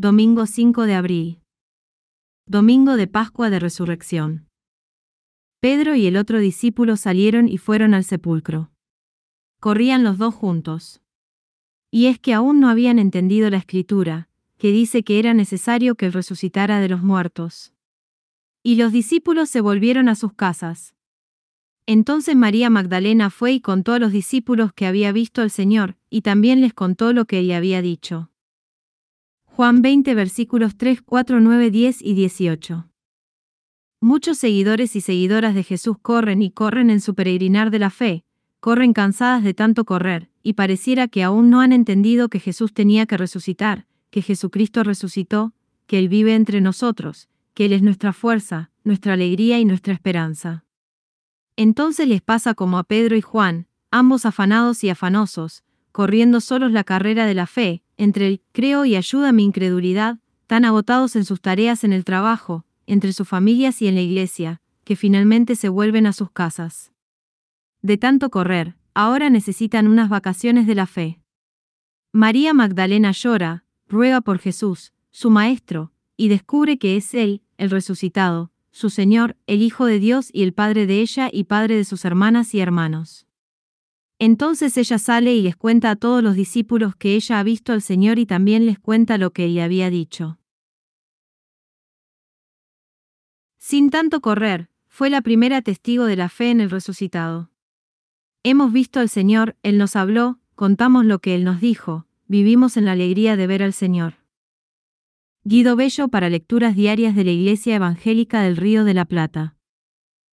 Domingo 5 de abril. Domingo de Pascua de Resurrección. Pedro y el otro discípulo salieron y fueron al sepulcro. Corrían los dos juntos. Y es que aún no habían entendido la escritura, que dice que era necesario que resucitara de los muertos. Y los discípulos se volvieron a sus casas. Entonces María Magdalena fue y contó a los discípulos que había visto al Señor, y también les contó lo que él había dicho. Juan 20 versículos 3, 4, 9, 10 y 18. Muchos seguidores y seguidoras de Jesús corren y corren en su peregrinar de la fe, corren cansadas de tanto correr, y pareciera que aún no han entendido que Jesús tenía que resucitar, que Jesucristo resucitó, que Él vive entre nosotros, que Él es nuestra fuerza, nuestra alegría y nuestra esperanza. Entonces les pasa como a Pedro y Juan, ambos afanados y afanosos, corriendo solos la carrera de la fe, entre el creo y ayuda mi incredulidad, tan agotados en sus tareas en el trabajo, entre sus familias y en la iglesia, que finalmente se vuelven a sus casas. De tanto correr, ahora necesitan unas vacaciones de la fe. María Magdalena llora, ruega por Jesús, su Maestro, y descubre que es Él, el resucitado, su Señor, el Hijo de Dios y el Padre de ella y Padre de sus hermanas y hermanos. Entonces ella sale y les cuenta a todos los discípulos que ella ha visto al Señor y también les cuenta lo que ella había dicho. Sin tanto correr, fue la primera testigo de la fe en el resucitado. Hemos visto al Señor, Él nos habló, contamos lo que Él nos dijo, vivimos en la alegría de ver al Señor. Guido Bello para lecturas diarias de la Iglesia Evangélica del Río de la Plata.